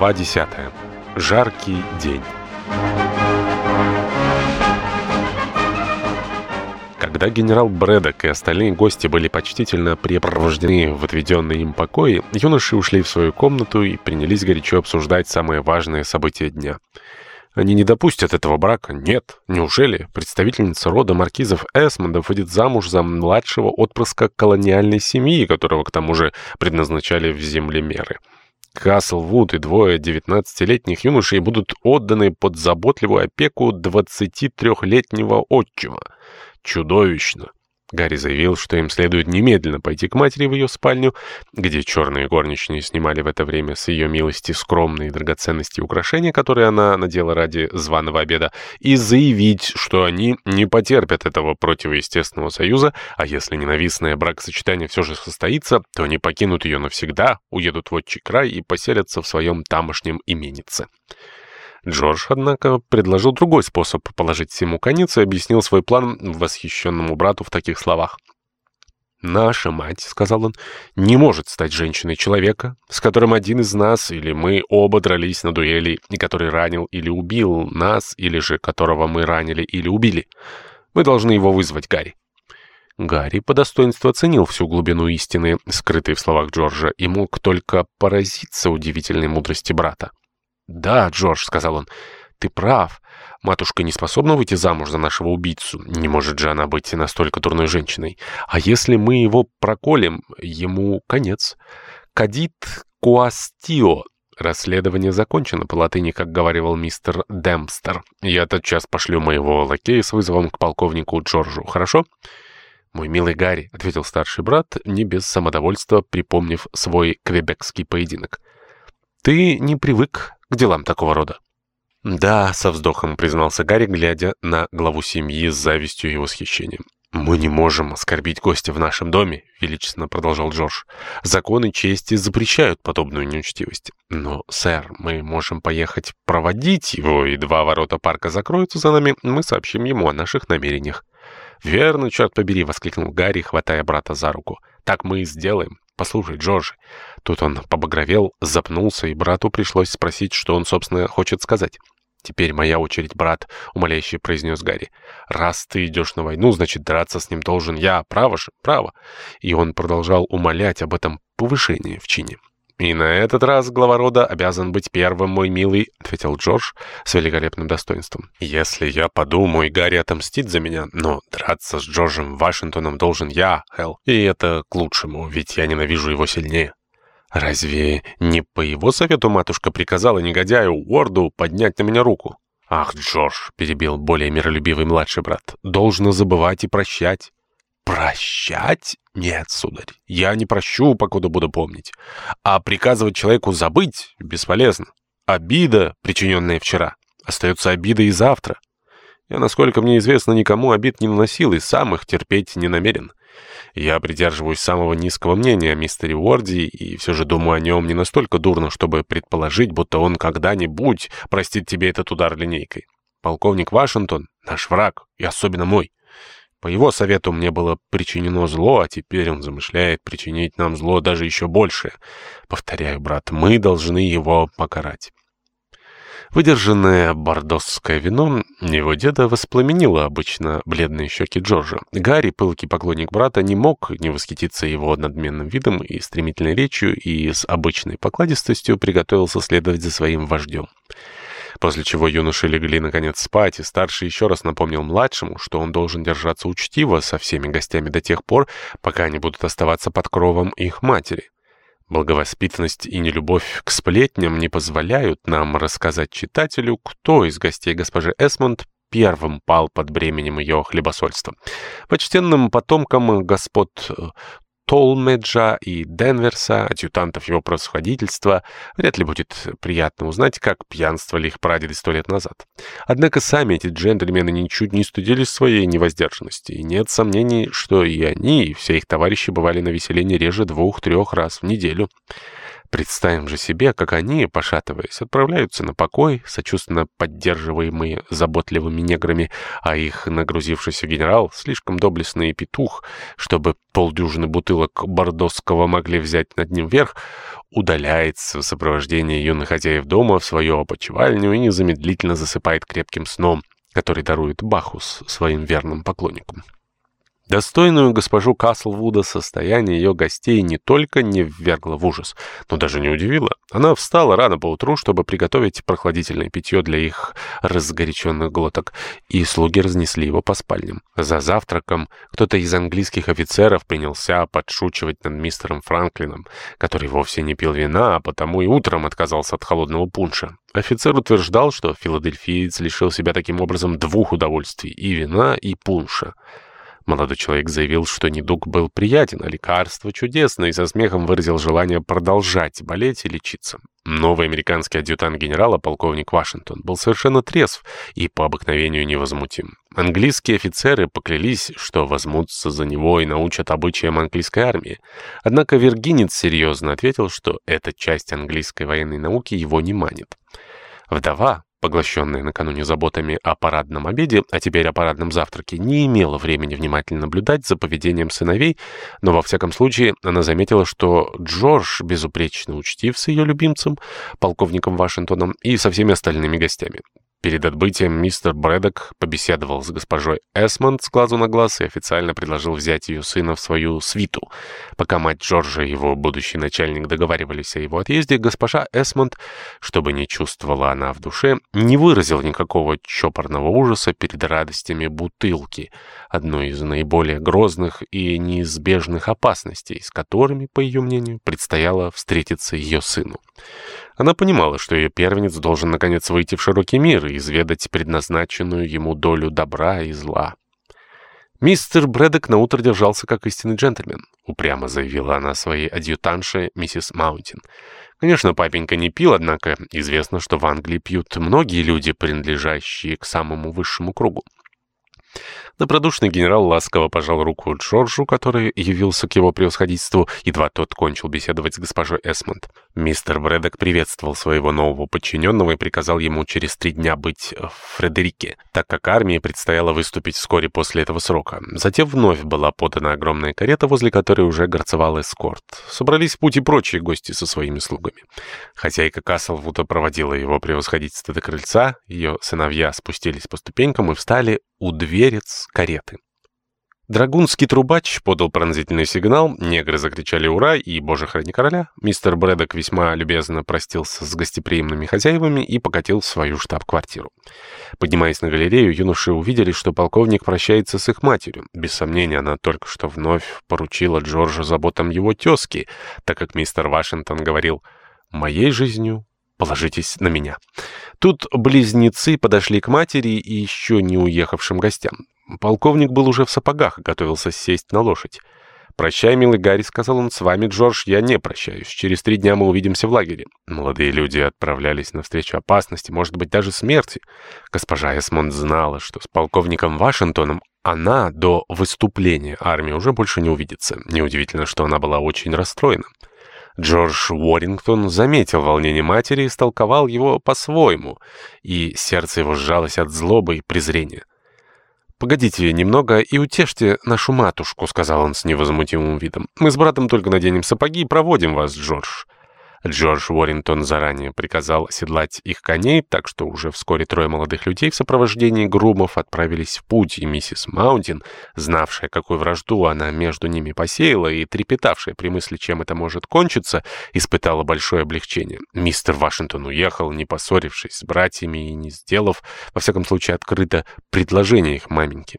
Глава 10. Жаркий день. Когда генерал Брэдок и остальные гости были почтительно препровождены в отведенные им покои, юноши ушли в свою комнату и принялись горячо обсуждать самые важные события дня. Они не допустят этого брака? Нет. Неужели представительница рода маркизов Эсмондов выйдет замуж за младшего отпрыска колониальной семьи, которого к тому же предназначали в землемеры? Каслвуд и двое 19-летних юношей будут отданы под заботливую опеку 23-летнего отчима. Чудовищно. Гарри заявил, что им следует немедленно пойти к матери в ее спальню, где черные горничные снимали в это время с ее милости скромные драгоценности и украшения, которые она надела ради званого обеда, и заявить, что они не потерпят этого противоестественного союза, а если ненавистное бракосочетание все же состоится, то они покинут ее навсегда, уедут в отчий край и поселятся в своем тамошнем именице. Джордж, однако, предложил другой способ положить всему конец и объяснил свой план восхищенному брату в таких словах. «Наша мать, — сказал он, — не может стать женщиной человека, с которым один из нас или мы оба дрались на дуэли, и который ранил или убил нас, или же которого мы ранили или убили. Мы должны его вызвать, Гарри». Гарри по достоинству оценил всю глубину истины, скрытой в словах Джорджа, и мог только поразиться удивительной мудрости брата. «Да, Джордж», — сказал он, — «ты прав. Матушка не способна выйти замуж за нашего убийцу. Не может же она быть настолько дурной женщиной. А если мы его проколем, ему конец. Кадит куастио». Расследование закончено по латыни, как говорил мистер Демпстер. Я тотчас пошлю моего лакея с вызовом к полковнику Джорджу. Хорошо? «Мой милый Гарри», — ответил старший брат, не без самодовольства, припомнив свой квебекский поединок. «Ты не привык к делам такого рода. «Да», — со вздохом признался Гарри, глядя на главу семьи с завистью и восхищением. «Мы не можем оскорбить гостя в нашем доме», — величественно продолжал Джордж. «Законы чести запрещают подобную неучтивость. Но, сэр, мы можем поехать проводить его, и два ворота парка закроются за нами, мы сообщим ему о наших намерениях». «Верно, черт побери!» — воскликнул Гарри, хватая брата за руку. «Так мы и сделаем. Послушай, Джордж». Тут он побагровел, запнулся, и брату пришлось спросить, что он, собственно, хочет сказать. «Теперь моя очередь, брат», — умоляюще произнес Гарри. «Раз ты идешь на войну, значит, драться с ним должен я. Право же, право». И он продолжал умолять об этом повышении в чине. «И на этот раз глава рода обязан быть первым, мой милый», — ответил Джордж с великолепным достоинством. «Если я подумаю, Гарри отомстит за меня, но драться с Джорджем Вашингтоном должен я, Хелл, и это к лучшему, ведь я ненавижу его сильнее». «Разве не по его совету матушка приказала негодяю Уорду поднять на меня руку?» «Ах, Джордж», — перебил более миролюбивый младший брат, — «должно забывать и прощать». «Прощать? Нет, сударь, я не прощу, покуда буду помнить. А приказывать человеку забыть бесполезно. Обида, причиненная вчера, остается обидой и завтра. Я, насколько мне известно, никому обид не наносил и сам их терпеть не намерен. Я придерживаюсь самого низкого мнения о мистере Уорди и все же думаю о нем не настолько дурно, чтобы предположить, будто он когда-нибудь простит тебе этот удар линейкой. Полковник Вашингтон — наш враг, и особенно мой. По его совету мне было причинено зло, а теперь он замышляет причинить нам зло даже еще большее. Повторяю, брат, мы должны его покарать. Выдержанное бордосское вино его деда воспламенило обычно бледные щеки Джорджа. Гарри, пылкий поклонник брата, не мог не восхититься его надменным видом и стремительной речью, и с обычной покладистостью приготовился следовать за своим вождем. После чего юноши легли наконец спать, и старший еще раз напомнил младшему, что он должен держаться учтиво со всеми гостями до тех пор, пока они будут оставаться под кровом их матери. Благовоспитанность и нелюбовь к сплетням не позволяют нам рассказать читателю, кто из гостей госпожи Эсмонд первым пал под бременем ее хлебосольства. Почтенным потомкам господ Толмеджа и Денверса, адъютантов его происходительства, вряд ли будет приятно узнать, как пьянствовали их прадеды сто лет назад. Однако сами эти джентльмены ничуть не стыдились своей невоздержанности, и нет сомнений, что и они, и все их товарищи бывали на веселении реже двух-трех раз в неделю. Представим же себе, как они, пошатываясь, отправляются на покой, сочувственно поддерживаемые заботливыми неграми, а их нагрузившийся генерал, слишком доблестный петух, чтобы полдюжины бутылок бордосского могли взять над ним верх, удаляется в сопровождении юных хозяев дома в свою опочивальню и незамедлительно засыпает крепким сном, который дарует Бахус своим верным поклонникам. Достойную госпожу Каслвуда состояние ее гостей не только не ввергло в ужас, но даже не удивило. Она встала рано поутру, чтобы приготовить прохладительное питье для их разгоряченных глоток, и слуги разнесли его по спальням. За завтраком кто-то из английских офицеров принялся подшучивать над мистером Франклином, который вовсе не пил вина, а потому и утром отказался от холодного пунша. Офицер утверждал, что филадельфиец лишил себя таким образом двух удовольствий — и вина, и пунша. Молодой человек заявил, что недуг был приятен, а лекарство чудесно, и со смехом выразил желание продолжать болеть и лечиться. Новый американский адъютант генерала, полковник Вашингтон, был совершенно трезв и по обыкновению невозмутим. Английские офицеры поклялись, что возьмутся за него и научат обычаям английской армии. Однако Виргинец серьезно ответил, что эта часть английской военной науки его не манит. Вдова, поглощенная накануне заботами о парадном обеде, а теперь о парадном завтраке, не имела времени внимательно наблюдать за поведением сыновей, но во всяком случае она заметила, что Джордж безупречно учтив с ее любимцем, полковником Вашингтоном и со всеми остальными гостями. Перед отбытием мистер Брэдок побеседовал с госпожой Эсмонд с глазу на глаз и официально предложил взять ее сына в свою свиту. Пока мать Джорджа и его будущий начальник договаривались о его отъезде, госпожа Эсмонд, чтобы не чувствовала она в душе, не выразила никакого чопорного ужаса перед радостями бутылки, одной из наиболее грозных и неизбежных опасностей, с которыми, по ее мнению, предстояло встретиться ее сыну. Она понимала, что ее первенец должен наконец выйти в широкий мир и изведать предназначенную ему долю добра и зла. «Мистер Брэдок наутро держался как истинный джентльмен», — упрямо заявила она своей адъютанше миссис Маунтин. Конечно, папенька не пил, однако известно, что в Англии пьют многие люди, принадлежащие к самому высшему кругу. Добродушный генерал ласково пожал руку Джорджу, который явился к его превосходительству, едва тот кончил беседовать с госпожой Эсмонд. Мистер Брэдок приветствовал своего нового подчиненного и приказал ему через три дня быть в Фредерике, так как армии предстояло выступить вскоре после этого срока. Затем вновь была подана огромная карета, возле которой уже горцевал эскорт. Собрались в путь и прочие гости со своими слугами. Хозяйка Каслвуда проводила его превосходительство до крыльца, ее сыновья спустились по ступенькам и встали у дверец кареты. Драгунский трубач подал пронзительный сигнал, негры закричали «Ура!» и «Боже, храни короля!». Мистер Брэдок весьма любезно простился с гостеприимными хозяевами и покатил в свою штаб-квартиру. Поднимаясь на галерею, юноши увидели, что полковник прощается с их матерью. Без сомнения, она только что вновь поручила Джорджу заботам его тезки, так как мистер Вашингтон говорил «Моей жизнью положитесь на меня». Тут близнецы подошли к матери и еще не уехавшим гостям. Полковник был уже в сапогах и готовился сесть на лошадь. «Прощай, милый Гарри», — сказал он, — «с вами, Джордж, я не прощаюсь. Через три дня мы увидимся в лагере». Молодые люди отправлялись навстречу опасности, может быть, даже смерти. Госпожа Эсмонд знала, что с полковником Вашингтоном она до выступления армии уже больше не увидится. Неудивительно, что она была очень расстроена. Джордж Уоррингтон заметил волнение матери и истолковал его по-своему, и сердце его сжалось от злобы и презрения. «Погодите немного и утешьте нашу матушку», — сказал он с невозмутимым видом. «Мы с братом только наденем сапоги и проводим вас, Джордж». Джордж Уоррингтон заранее приказал седлать их коней, так что уже вскоре трое молодых людей в сопровождении грумов отправились в путь, и миссис Маунтин, знавшая, какую вражду она между ними посеяла и трепетавшая при мысли, чем это может кончиться, испытала большое облегчение. Мистер Вашингтон уехал, не поссорившись с братьями и не сделав, во всяком случае, открыто предложение их маменьке.